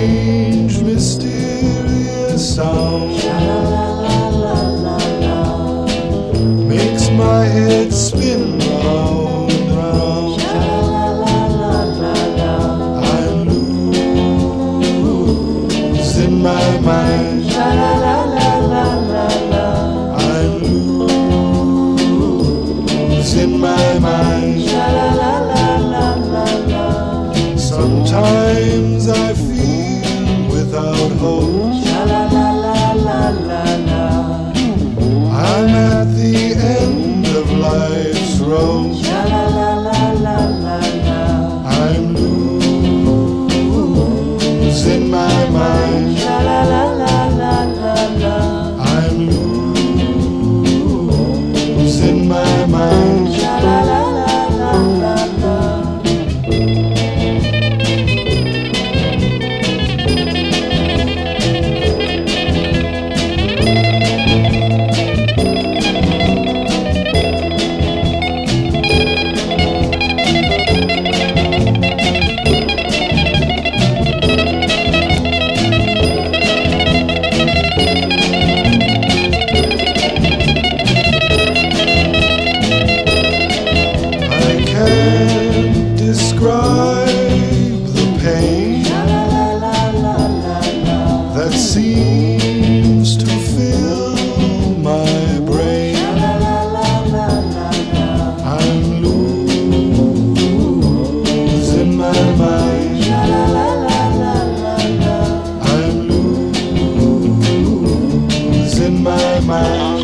strange, mysterious sound makes my head spin round round. I'm losing my mind. I'm losing my mind. Sha la la la la la. I'm at the end of life's road. Sha la la la la la. I'm losing my mind. my mind.